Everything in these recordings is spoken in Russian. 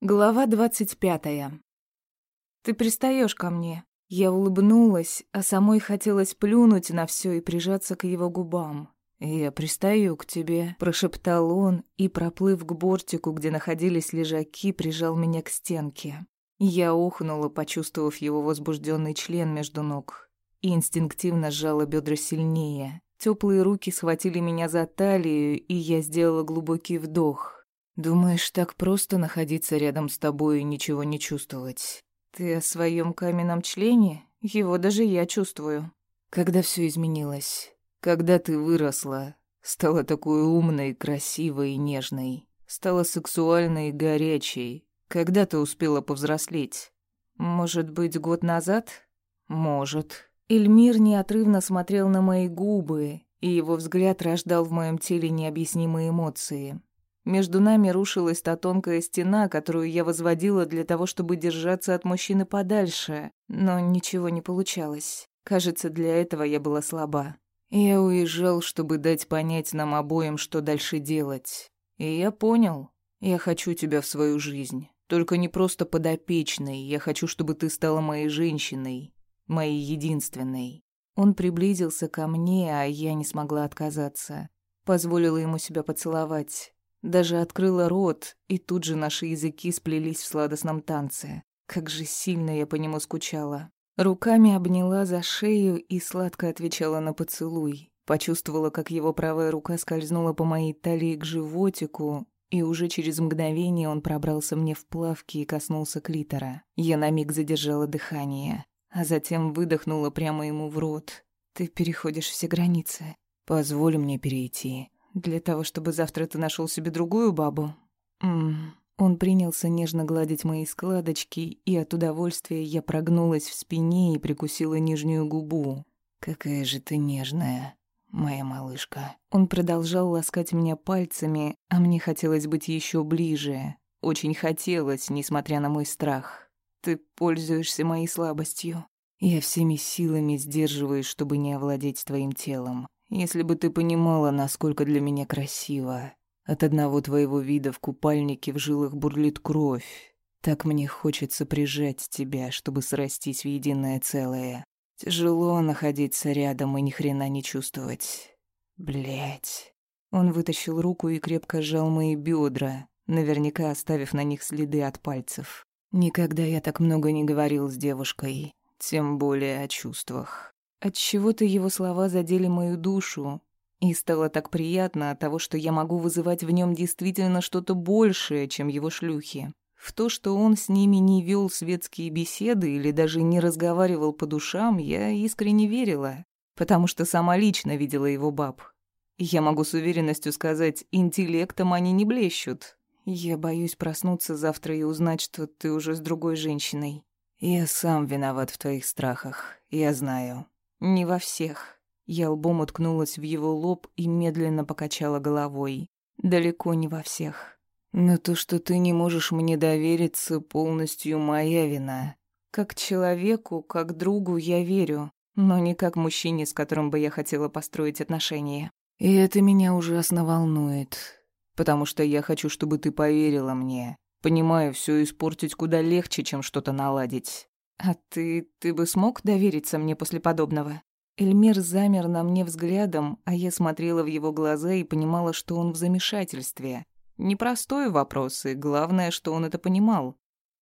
Глава двадцать пятая. Ты пристаешь ко мне. Я улыбнулась, а самой хотелось плюнуть на все и прижаться к его губам. «Я пристаю к тебе», — прошептал он и, проплыв к бортику, где находились лежаки, прижал меня к стенке. Я ухнула, почувствовав его возбужденный член между ног, и инстинктивно сжала бедра сильнее. Теплые руки схватили меня за талию, и я сделала глубокий вдох — Думаешь, так просто находиться рядом с тобой и ничего не чувствовать? Ты о своем каменном члене? Его даже я чувствую. Когда все изменилось? Когда ты выросла, стала такой умной, красивой и нежной, стала сексуальной и горячей. Когда ты успела повзрослеть? Может быть, год назад? Может. Эльмир неотрывно смотрел на мои губы, и его взгляд рождал в моем теле необъяснимые эмоции. Между нами рушилась та тонкая стена, которую я возводила для того, чтобы держаться от мужчины подальше, но ничего не получалось. Кажется, для этого я была слаба. Я уезжал, чтобы дать понять нам обоим, что дальше делать. И я понял. Я хочу тебя в свою жизнь. Только не просто подопечной. Я хочу, чтобы ты стала моей женщиной. Моей единственной. Он приблизился ко мне, а я не смогла отказаться. Позволила ему себя поцеловать. Даже открыла рот, и тут же наши языки сплелись в сладостном танце. Как же сильно я по нему скучала. Руками обняла за шею и сладко отвечала на поцелуй. Почувствовала, как его правая рука скользнула по моей талии к животику, и уже через мгновение он пробрался мне в плавки и коснулся клитора. Я на миг задержала дыхание, а затем выдохнула прямо ему в рот. «Ты переходишь все границы. Позволь мне перейти». Для того, чтобы завтра ты нашел себе другую бабу? Ммм. Он принялся нежно гладить мои складочки, и от удовольствия я прогнулась в спине и прикусила нижнюю губу. «Какая же ты нежная, моя малышка». Он продолжал ласкать меня пальцами, а мне хотелось быть еще ближе. Очень хотелось, несмотря на мой страх. «Ты пользуешься моей слабостью. Я всеми силами сдерживаюсь, чтобы не овладеть твоим телом. Если бы ты понимала, насколько для меня красиво. От одного твоего вида в купальнике в жилах бурлит кровь. Так мне хочется прижать тебя, чтобы срастись в единое целое. Тяжело находиться рядом и ни хрена не чувствовать. Блять. Он вытащил руку и крепко сжал мои бедра, наверняка оставив на них следы от пальцев. Никогда я так много не говорил с девушкой, тем более о чувствах. Отчего-то его слова задели мою душу, и стало так приятно от того, что я могу вызывать в нем действительно что-то большее, чем его шлюхи. В то, что он с ними не вел светские беседы или даже не разговаривал по душам, я искренне верила, потому что сама лично видела его баб. Я могу с уверенностью сказать, интеллектом они не блещут. Я боюсь проснуться завтра и узнать, что ты уже с другой женщиной. Я сам виноват в твоих страхах, я знаю. Не во всех. Я лбом уткнулась в его лоб и медленно покачала головой. Далеко не во всех. Но то, что ты не можешь мне довериться, полностью моя вина. Как человеку, как другу я верю, но не как мужчине, с которым бы я хотела построить отношения. И это меня ужасно волнует, потому что я хочу, чтобы ты поверила мне. Понимаю, все испортить куда легче, чем что-то наладить. «А ты... ты бы смог довериться мне после подобного?» Эльмир замер на мне взглядом, а я смотрела в его глаза и понимала, что он в замешательстве. Непростой вопрос, и главное, что он это понимал.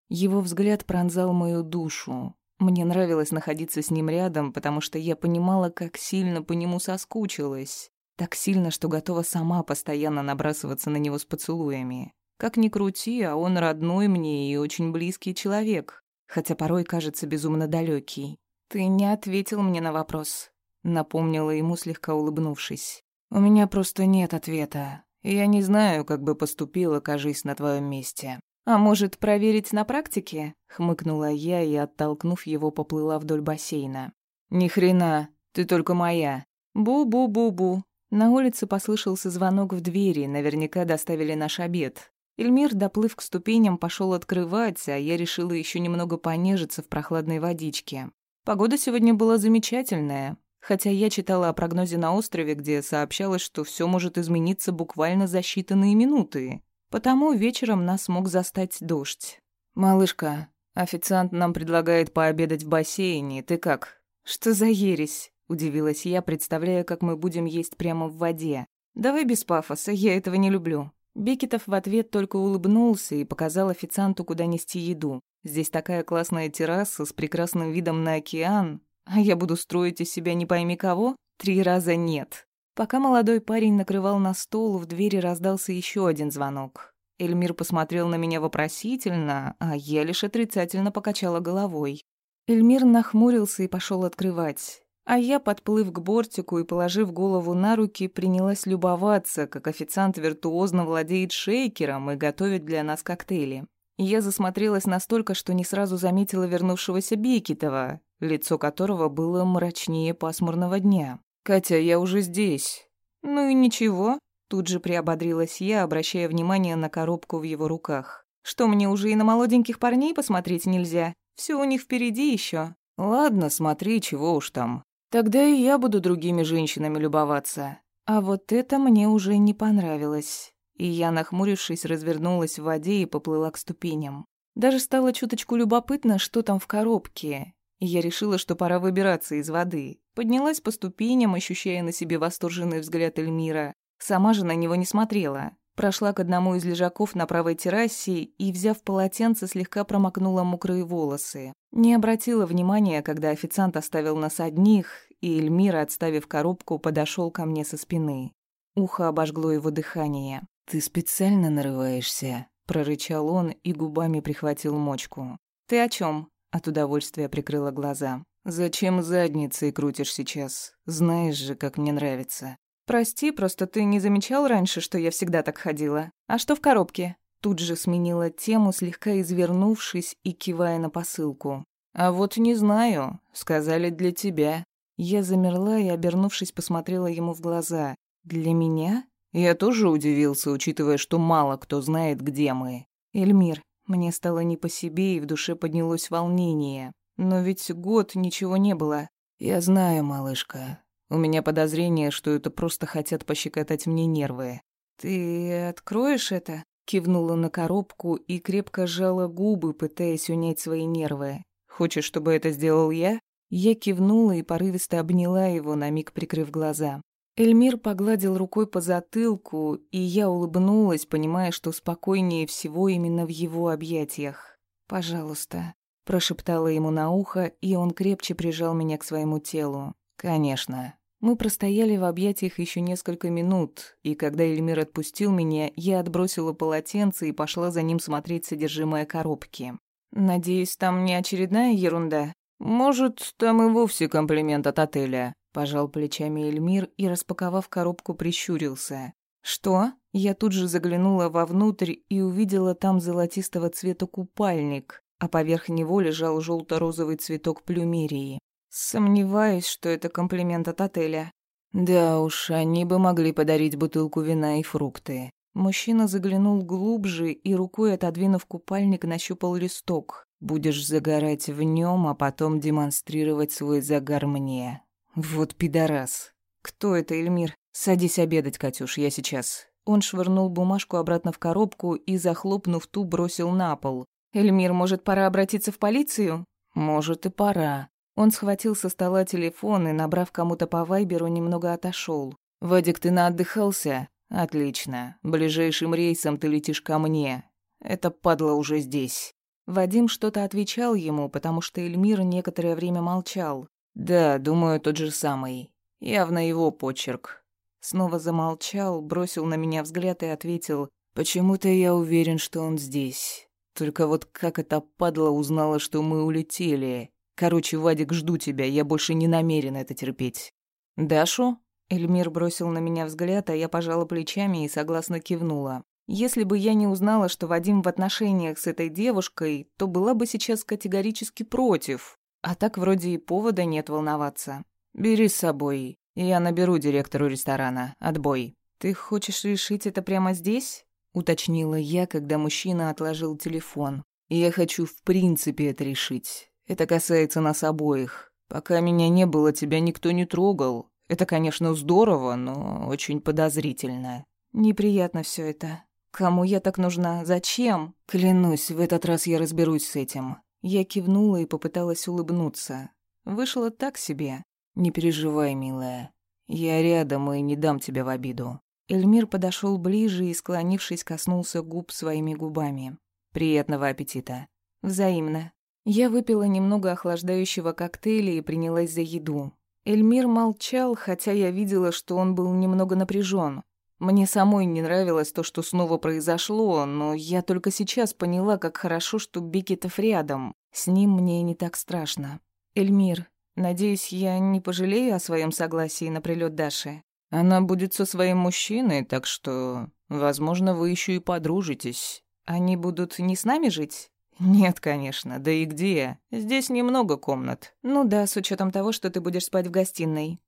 Его взгляд пронзал мою душу. Мне нравилось находиться с ним рядом, потому что я понимала, как сильно по нему соскучилась. Так сильно, что готова сама постоянно набрасываться на него с поцелуями. Как ни крути, а он родной мне и очень близкий человек хотя порой кажется безумно далекий. «Ты не ответил мне на вопрос», — напомнила ему, слегка улыбнувшись. «У меня просто нет ответа. Я не знаю, как бы поступила, кажись, на твоем месте». «А может, проверить на практике?» — хмыкнула я и, оттолкнув его, поплыла вдоль бассейна. «Ни хрена, ты только моя». «Бу-бу-бу-бу». На улице послышался звонок в двери, наверняка доставили наш обед. Эльмир, доплыв к ступеням, пошел открывать, а я решила еще немного понежиться в прохладной водичке. Погода сегодня была замечательная, хотя я читала о прогнозе на острове, где сообщалось, что все может измениться буквально за считанные минуты. Потому вечером нас мог застать дождь. «Малышка, официант нам предлагает пообедать в бассейне. Ты как?» «Что за ересь?» — удивилась я, представляя, как мы будем есть прямо в воде. «Давай без пафоса, я этого не люблю». Бекетов в ответ только улыбнулся и показал официанту, куда нести еду. Здесь такая классная терраса с прекрасным видом на океан, а я буду строить из себя не пойми кого? Три раза нет. Пока молодой парень накрывал на стол, в двери раздался еще один звонок. Эльмир посмотрел на меня вопросительно, а я лишь отрицательно покачала головой. Эльмир нахмурился и пошел открывать. А я, подплыв к бортику и положив голову на руки, принялась любоваться, как официант виртуозно владеет шейкером и готовит для нас коктейли. Я засмотрелась настолько, что не сразу заметила вернувшегося Бекетова, лицо которого было мрачнее пасмурного дня. «Катя, я уже здесь». «Ну и ничего», — тут же приободрилась я, обращая внимание на коробку в его руках. «Что, мне уже и на молоденьких парней посмотреть нельзя? Все у них впереди еще. «Ладно, смотри, чего уж там. Тогда и я буду другими женщинами любоваться. А вот это мне уже не понравилось. И я, нахмурившись, развернулась в воде и поплыла к ступеням. Даже стало чуточку любопытно, что там в коробке. И я решила, что пора выбираться из воды. Поднялась по ступеням, ощущая на себе восторженный взгляд Эльмира. Сама же на него не смотрела. Прошла к одному из лежаков на правой террасе и, взяв полотенце, слегка промокнула мокрые волосы. Не обратила внимания, когда официант оставил нас одних, и Эльмира, отставив коробку, подошел ко мне со спины. Ухо обожгло его дыхание. «Ты специально нарываешься?» — прорычал он и губами прихватил мочку. «Ты о чем? От удовольствия прикрыла глаза. «Зачем задницей крутишь сейчас? Знаешь же, как мне нравится». «Прости, просто ты не замечал раньше, что я всегда так ходила? А что в коробке?» Тут же сменила тему, слегка извернувшись и кивая на посылку. «А вот не знаю. Сказали для тебя». Я замерла и, обернувшись, посмотрела ему в глаза. «Для меня?» Я тоже удивился, учитывая, что мало кто знает, где мы. «Эльмир, мне стало не по себе, и в душе поднялось волнение. Но ведь год ничего не было. Я знаю, малышка. У меня подозрение, что это просто хотят пощекотать мне нервы. Ты откроешь это? Кивнула на коробку и крепко сжала губы, пытаясь унять свои нервы. Хочешь, чтобы это сделал я? Я кивнула и порывисто обняла его, на миг прикрыв глаза. Эльмир погладил рукой по затылку, и я улыбнулась, понимая, что спокойнее всего именно в его объятиях. «Пожалуйста», — прошептала ему на ухо, и он крепче прижал меня к своему телу. «Конечно». Мы простояли в объятиях еще несколько минут, и когда Эльмир отпустил меня, я отбросила полотенце и пошла за ним смотреть содержимое коробки. «Надеюсь, там не очередная ерунда?» «Может, там и вовсе комплимент от отеля», — пожал плечами Эльмир и, распаковав коробку, прищурился. «Что?» Я тут же заглянула вовнутрь и увидела там золотистого цвета купальник, а поверх него лежал желто розовый цветок плюмерии. Сомневаюсь, что это комплимент от отеля. Да уж, они бы могли подарить бутылку вина и фрукты. Мужчина заглянул глубже и рукой, отодвинув купальник, нащупал листок. Будешь загорать в нем, а потом демонстрировать свой загар мне. Вот пидорас. Кто это, Эльмир? Садись обедать, Катюш, я сейчас. Он швырнул бумажку обратно в коробку и, захлопнув ту, бросил на пол. «Эльмир, может, пора обратиться в полицию?» «Может, и пора». Он схватил со стола телефон и, набрав кому-то по вайберу, немного отошел. «Вадик, ты наотдыхался?» «Отлично. Ближайшим рейсом ты летишь ко мне. Это падла уже здесь». Вадим что-то отвечал ему, потому что Эльмир некоторое время молчал. «Да, думаю, тот же самый. Явно его почерк». Снова замолчал, бросил на меня взгляд и ответил, «Почему-то я уверен, что он здесь. Только вот как эта падла узнала, что мы улетели? Короче, Вадик, жду тебя, я больше не намерен это терпеть». «Дашу?» Эльмир бросил на меня взгляд, а я пожала плечами и согласно кивнула. Если бы я не узнала, что Вадим в отношениях с этой девушкой, то была бы сейчас категорически против. А так вроде и повода нет волноваться. Бери с собой. Я наберу директору ресторана. Отбой. Ты хочешь решить это прямо здесь? Уточнила я, когда мужчина отложил телефон. Я хочу в принципе это решить. Это касается нас обоих. Пока меня не было, тебя никто не трогал. Это, конечно, здорово, но очень подозрительно. Неприятно все это. Кому я так нужна? Зачем? Клянусь, в этот раз я разберусь с этим. Я кивнула и попыталась улыбнуться. Вышло так себе. Не переживай, милая. Я рядом и не дам тебя в обиду. Эльмир подошел ближе и, склонившись, коснулся губ своими губами. Приятного аппетита. Взаимно. Я выпила немного охлаждающего коктейля и принялась за еду. Эльмир молчал, хотя я видела, что он был немного напряжен. Мне самой не нравилось то, что снова произошло, но я только сейчас поняла, как хорошо, что Бекетов рядом. С ним мне не так страшно. Эльмир, надеюсь, я не пожалею о своем согласии на прилет Даши. Она будет со своим мужчиной, так что, возможно, вы еще и подружитесь. Они будут не с нами жить? «Нет, конечно. Да и где? Здесь немного комнат». «Ну да, с учетом того, что ты будешь спать в гостиной».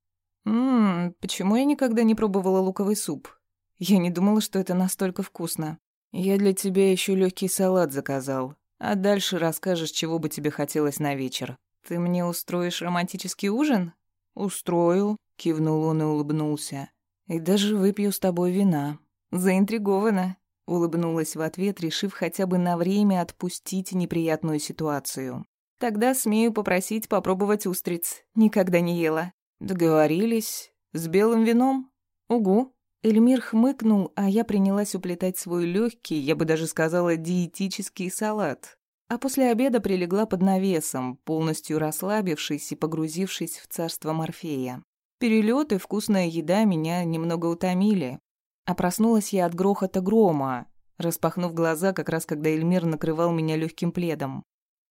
«Ммм, почему я никогда не пробовала луковый суп? Я не думала, что это настолько вкусно. Я для тебя еще легкий салат заказал. А дальше расскажешь, чего бы тебе хотелось на вечер. Ты мне устроишь романтический ужин?» «Устрою», — кивнул он и улыбнулся. «И даже выпью с тобой вина». «Заинтригована». Улыбнулась в ответ, решив хотя бы на время отпустить неприятную ситуацию. «Тогда смею попросить попробовать устриц. Никогда не ела». «Договорились. С белым вином?» «Угу». Эльмир хмыкнул, а я принялась уплетать свой легкий, я бы даже сказала, диетический салат. А после обеда прилегла под навесом, полностью расслабившись и погрузившись в царство Морфея. Перелет и вкусная еда меня немного утомили, а проснулась я от грохота грома, распахнув глаза, как раз когда Эльмир накрывал меня легким пледом.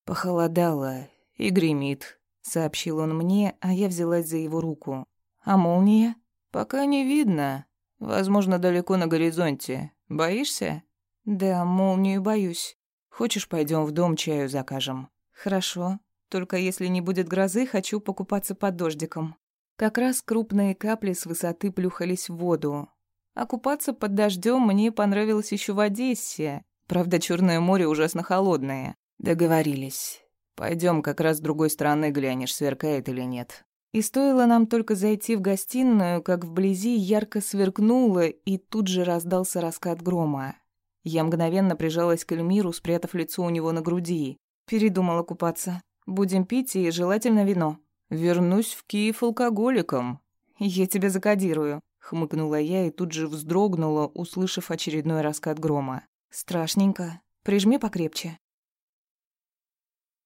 «Похолодало и гремит», — сообщил он мне, а я взялась за его руку. «А молния?» «Пока не видно. Возможно, далеко на горизонте. Боишься?» «Да, молнию боюсь. Хочешь, пойдем в дом чаю закажем?» «Хорошо. Только если не будет грозы, хочу покупаться под дождиком». Как раз крупные капли с высоты плюхались в воду, а купаться под дождем мне понравилось еще в Одессе. Правда, Черное море ужасно холодное. Договорились. Пойдем, как раз с другой стороны глянешь, сверкает или нет. И стоило нам только зайти в гостиную, как вблизи ярко сверкнуло, и тут же раздался раскат грома. Я мгновенно прижалась к Эльмиру, спрятав лицо у него на груди. Передумала купаться. Будем пить и желательно вино. Вернусь в Киев алкоголиком. Я тебя закодирую. Хмыкнула я и тут же вздрогнула, услышав очередной раскат грома. «Страшненько. Прижми покрепче».